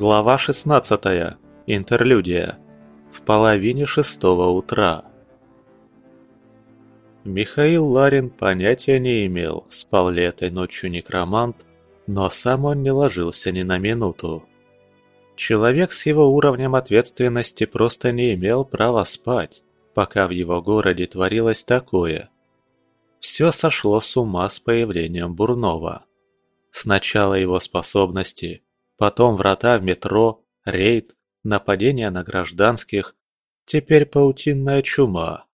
Глава 16. Интерлюдия. В половине шестого утра. Михаил Ларин понятия не имел, спал ли этой ночью некромант, но сам он не ложился ни на минуту. Человек с его уровнем ответственности просто не имел права спать, пока в его городе творилось такое. Все сошло с ума с появлением Бурнова. Сначала его способности – Потом врата в метро, рейд, нападение на гражданских, теперь паутинная чума.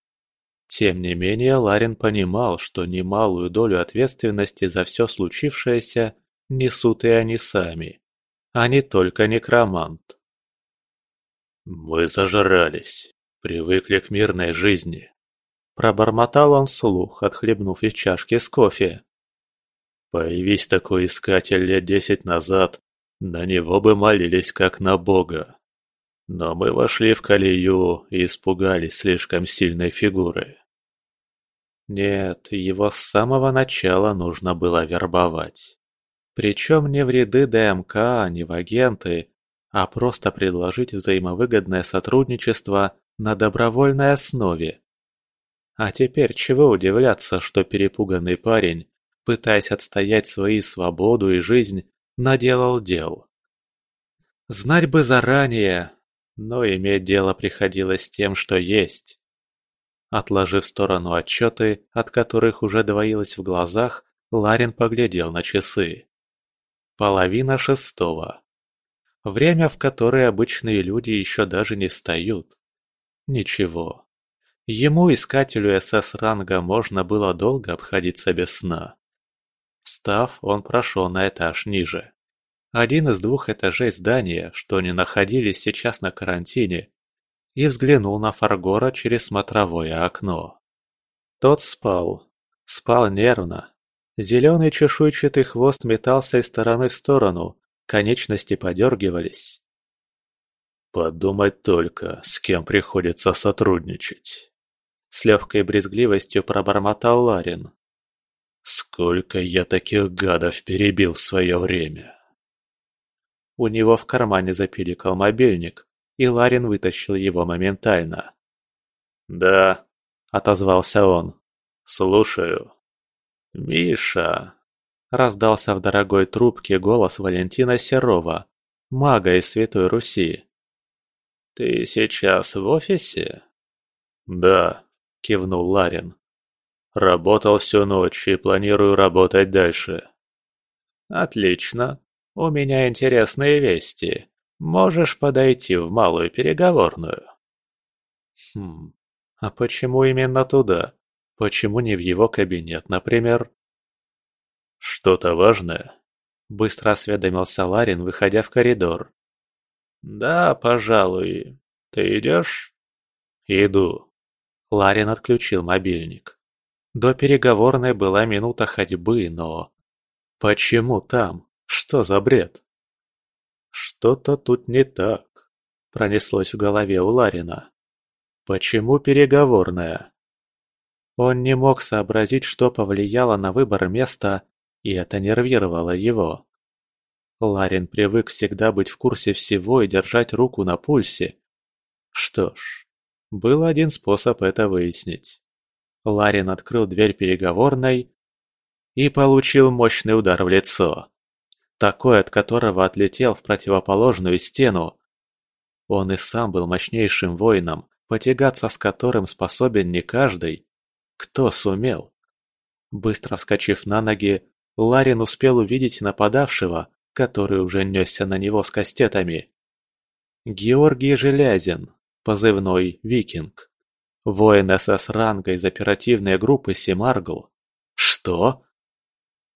Тем не менее Ларин понимал, что немалую долю ответственности за все случившееся несут и они сами, а не только некромант. «Мы зажрались, привыкли к мирной жизни», – пробормотал он вслух, отхлебнув из чашки с кофе. «Появись такой искатель лет десять назад, на него бы молились как на Бога. Но мы вошли в колею и испугались слишком сильной фигуры. Нет, его с самого начала нужно было вербовать. Причем не в ряды ДМК, не в агенты, а просто предложить взаимовыгодное сотрудничество на добровольной основе. А теперь чего удивляться, что перепуганный парень, пытаясь отстоять свои свободу и жизнь, наделал дел. Знать бы заранее, но иметь дело приходилось с тем, что есть. Отложив в сторону отчеты, от которых уже двоилось в глазах, Ларин поглядел на часы. Половина шестого. Время, в которое обычные люди еще даже не встают. Ничего. Ему, искателю СС-ранга, можно было долго обходиться без сна. Встав, он прошел на этаж ниже. Один из двух этажей здания, что они находились сейчас на карантине, и взглянул на Фаргора через смотровое окно. Тот спал. Спал нервно. Зеленый чешуйчатый хвост метался из стороны в сторону, конечности подергивались. «Подумать только, с кем приходится сотрудничать!» С легкой брезгливостью пробормотал Ларин. Сколько я таких гадов перебил в свое время. У него в кармане запиликал мобильник, и Ларин вытащил его моментально. «Да», — отозвался он, — «слушаю». «Миша», — раздался в дорогой трубке голос Валентина Серова, мага из Святой Руси. «Ты сейчас в офисе?» «Да», — кивнул Ларин. Работал всю ночь и планирую работать дальше. Отлично. У меня интересные вести. Можешь подойти в малую переговорную. Хм, а почему именно туда? Почему не в его кабинет, например? Что-то важное? Быстро осведомился Ларин, выходя в коридор. Да, пожалуй. Ты идешь? Иду. Ларин отключил мобильник. До переговорной была минута ходьбы, но... Почему там? Что за бред? Что-то тут не так, пронеслось в голове у Ларина. Почему переговорная? Он не мог сообразить, что повлияло на выбор места, и это нервировало его. Ларин привык всегда быть в курсе всего и держать руку на пульсе. Что ж, был один способ это выяснить. Ларин открыл дверь переговорной и получил мощный удар в лицо. Такой, от которого отлетел в противоположную стену. Он и сам был мощнейшим воином, потягаться с которым способен не каждый. Кто сумел? Быстро вскочив на ноги, Ларин успел увидеть нападавшего, который уже несся на него с кастетами. Георгий Желязин, позывной «Викинг». Воин СС ранга из оперативной группы Семаргл. Что?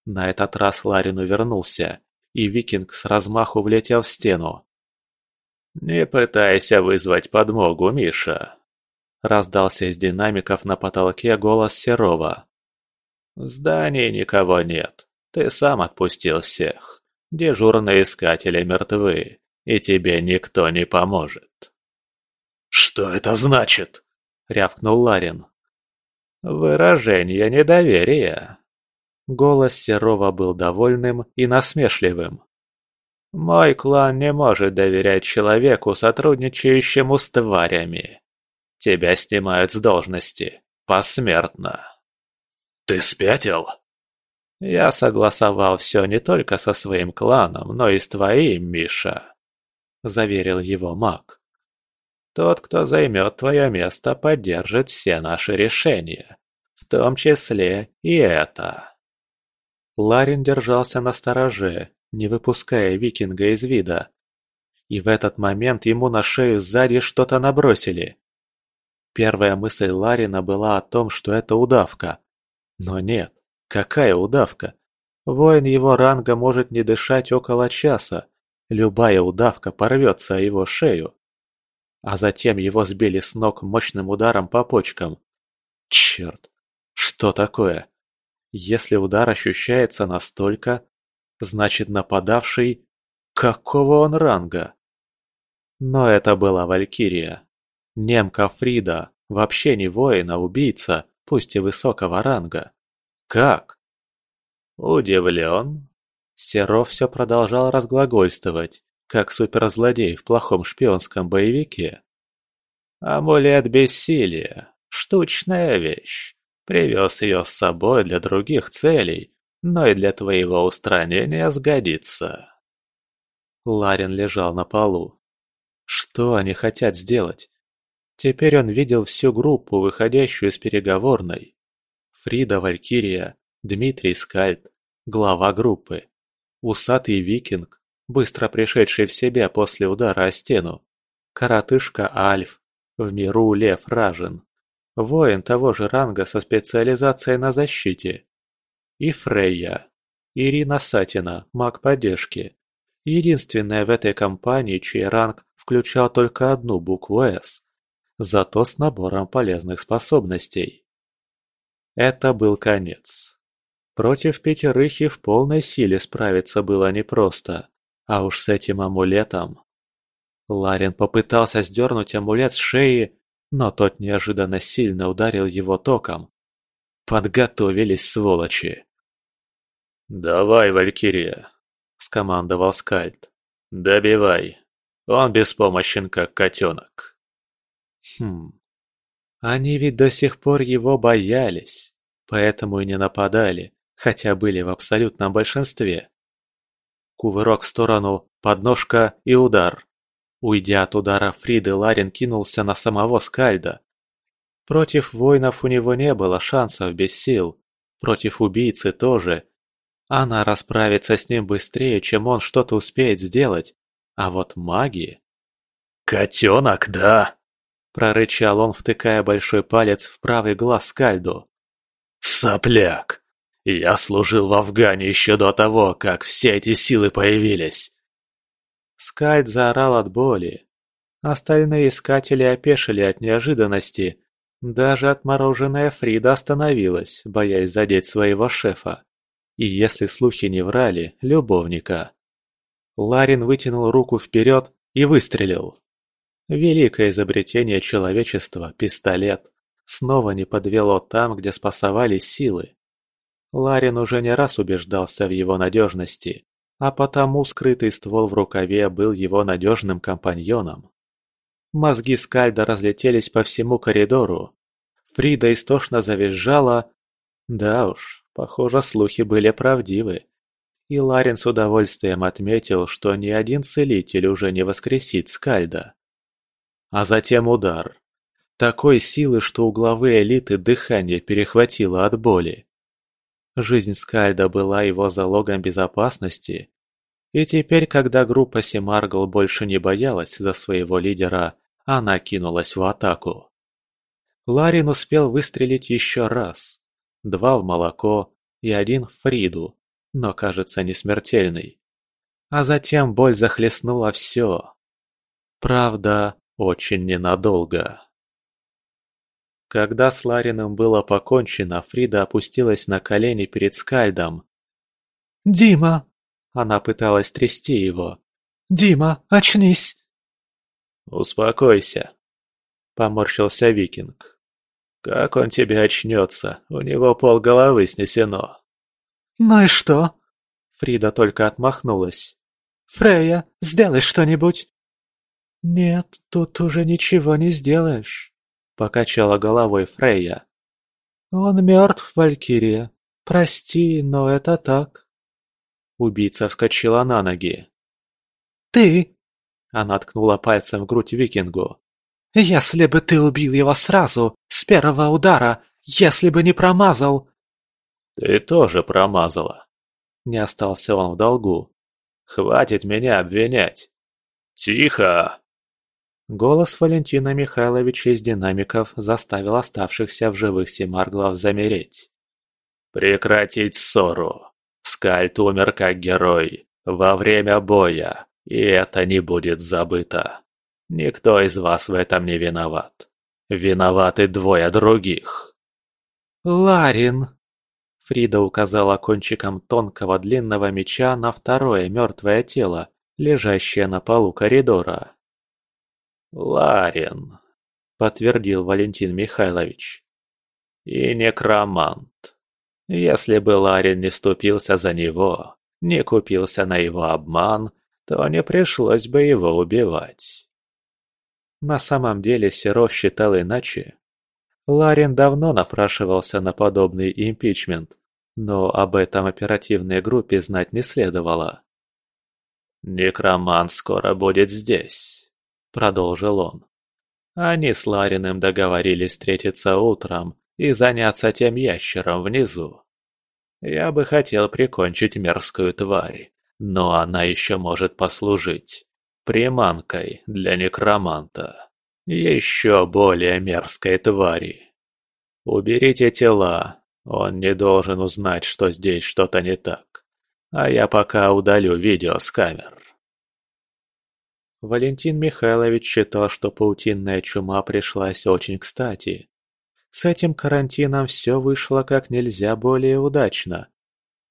На этот раз Ларин увернулся, и викинг с размаху влетел в стену. «Не пытайся вызвать подмогу, Миша!» Раздался из динамиков на потолке голос Серова. «В здании никого нет. Ты сам отпустил всех. Дежурные искатели мертвы, и тебе никто не поможет». «Что это значит?» Рявкнул Ларин. «Выражение недоверия». Голос Серова был довольным и насмешливым. Мой клан не может доверять человеку, сотрудничающему с тварями. Тебя снимают с должности. Посмертно. Ты спятил? Я согласовал все не только со своим кланом, но и с твоим, Миша. Заверил его маг. Тот, кто займет твое место, поддержит все наши решения. В том числе и это. Ларин держался на стороже, не выпуская викинга из вида. И в этот момент ему на шею сзади что-то набросили. Первая мысль Ларина была о том, что это удавка. Но нет, какая удавка? Воин его ранга может не дышать около часа. Любая удавка порвется о его шею. А затем его сбили с ног мощным ударом по почкам. Черт, что такое? Если удар ощущается настолько, значит нападавший... Какого он ранга? Но это была Валькирия. Немка Фрида, вообще не воин, а убийца, пусть и высокого ранга. Как? Удивлен. Серов все продолжал разглагольствовать, как суперзлодей в плохом шпионском боевике. Амулет бессилия. Штучная вещь. Привез ее с собой для других целей, но и для твоего устранения сгодится. Ларин лежал на полу. Что они хотят сделать? Теперь он видел всю группу, выходящую из переговорной. Фрида Валькирия, Дмитрий Скальд, глава группы. Усатый викинг, быстро пришедший в себя после удара о стену. Коротышка Альф, в миру Лев Ражин. Воин того же ранга со специализацией на защите. И Фрейя. Ирина Сатина, маг поддержки. Единственная в этой компании, чей ранг включал только одну букву «С», зато с набором полезных способностей. Это был конец. Против пятерых и в полной силе справиться было непросто, а уж с этим амулетом. Ларин попытался сдернуть амулет с шеи, но тот неожиданно сильно ударил его током. Подготовились сволочи. «Давай, Валькирия!» – скомандовал Скальд. «Добивай. Он беспомощен, как котенок». Хм. Они ведь до сих пор его боялись, поэтому и не нападали, хотя были в абсолютном большинстве. Кувырок в сторону, подножка и удар. Уйдя от удара, Фриды Ларин кинулся на самого Скальда. Против воинов у него не было шансов без сил, против убийцы тоже. Она расправится с ним быстрее, чем он что-то успеет сделать, а вот маги... «Котенок, да!» – прорычал он, втыкая большой палец в правый глаз Скальду. «Сопляк! Я служил в Афгане еще до того, как все эти силы появились. Скальд заорал от боли. Остальные искатели опешили от неожиданности. Даже отмороженная Фрида остановилась, боясь задеть своего шефа. И если слухи не врали, любовника. Ларин вытянул руку вперед и выстрелил. Великое изобретение человечества, пистолет, снова не подвело там, где спасовались силы. Ларин уже не раз убеждался в его надежности а потому скрытый ствол в рукаве был его надежным компаньоном. Мозги Скальда разлетелись по всему коридору. Фрида истошно завизжала. Да уж, похоже, слухи были правдивы. И Ларин с удовольствием отметил, что ни один целитель уже не воскресит Скальда. А затем удар. Такой силы, что у главы элиты дыхание перехватило от боли. Жизнь Скальда была его залогом безопасности. И теперь, когда группа Семаргл больше не боялась за своего лидера, она кинулась в атаку. Ларин успел выстрелить еще раз. Два в молоко и один в Фриду, но, кажется, не смертельный. А затем боль захлестнула все. Правда, очень ненадолго. Когда с Лариным было покончено, Фрида опустилась на колени перед Скальдом. «Дима!» Она пыталась трясти его. «Дима, очнись!» «Успокойся», — поморщился Викинг. «Как он тебе очнется? У него полголовы снесено». «Ну и что?» Фрида только отмахнулась. Фрея, сделай что-нибудь!» «Нет, тут уже ничего не сделаешь», — покачала головой Фрейя. «Он мертв, Валькирия. Прости, но это так». Убийца вскочила на ноги. «Ты!» — она ткнула пальцем в грудь викингу. «Если бы ты убил его сразу, с первого удара, если бы не промазал!» «Ты тоже промазала!» Не остался он в долгу. «Хватит меня обвинять!» «Тихо!» Голос Валентина Михайловича из динамиков заставил оставшихся в живых Семарглов замереть. «Прекратить ссору! Скальд умер как герой, во время боя, и это не будет забыто. Никто из вас в этом не виноват. Виноваты двое других. «Ларин!» Фрида указала кончиком тонкого длинного меча на второе мертвое тело, лежащее на полу коридора. «Ларин», — подтвердил Валентин Михайлович. «И некромант. Если бы Ларин не ступился за него, не купился на его обман, то не пришлось бы его убивать. На самом деле Серов считал иначе. Ларин давно напрашивался на подобный импичмент, но об этом оперативной группе знать не следовало. «Некромант скоро будет здесь», — продолжил он. Они с Лариным договорились встретиться утром и заняться тем ящером внизу. Я бы хотел прикончить мерзкую тварь, но она еще может послужить приманкой для некроманта. Еще более мерзкой твари. Уберите тела, он не должен узнать, что здесь что-то не так. А я пока удалю видео с камер. Валентин Михайлович считал, что паутинная чума пришлась очень кстати. С этим карантином все вышло как нельзя более удачно.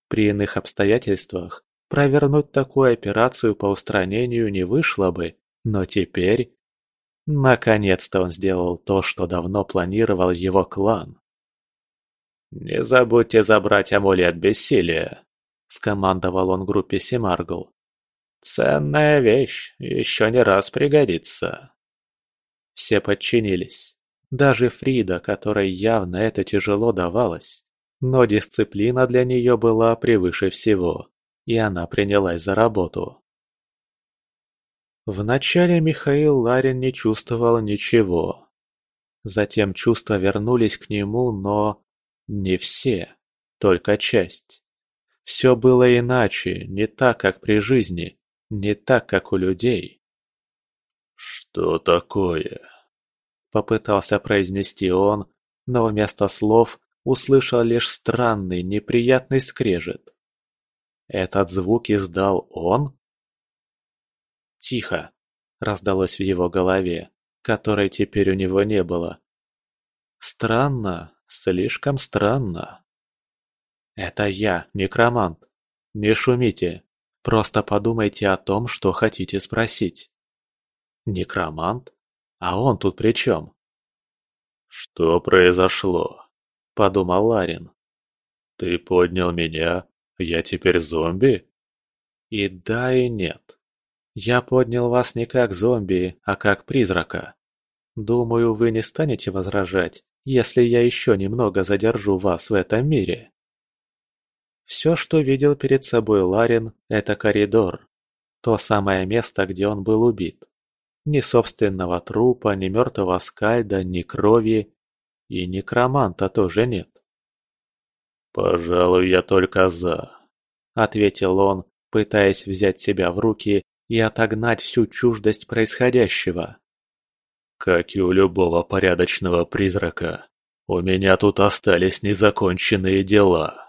При иных обстоятельствах провернуть такую операцию по устранению не вышло бы, но теперь... Наконец-то он сделал то, что давно планировал его клан. «Не забудьте забрать амулет бессилия», — скомандовал он группе Семаргл. «Ценная вещь, еще не раз пригодится». Все подчинились. Даже Фрида, которой явно это тяжело давалось. Но дисциплина для нее была превыше всего, и она принялась за работу. Вначале Михаил Ларин не чувствовал ничего. Затем чувства вернулись к нему, но не все, только часть. Все было иначе, не так, как при жизни, не так, как у людей. «Что такое?» Попытался произнести он, но вместо слов услышал лишь странный, неприятный скрежет. Этот звук издал он? «Тихо!» — раздалось в его голове, которой теперь у него не было. «Странно, слишком странно». «Это я, некромант. Не шумите, просто подумайте о том, что хотите спросить». «Некромант? А он тут при чем?» «Что произошло?» – подумал Ларин. «Ты поднял меня? Я теперь зомби?» «И да, и нет. Я поднял вас не как зомби, а как призрака. Думаю, вы не станете возражать, если я еще немного задержу вас в этом мире». Все, что видел перед собой Ларин, это коридор. То самое место, где он был убит. Ни собственного трупа, ни мертвого скальда, ни крови. И некроманта тоже нет. «Пожалуй, я только за», — ответил он, пытаясь взять себя в руки и отогнать всю чуждость происходящего. «Как и у любого порядочного призрака, у меня тут остались незаконченные дела».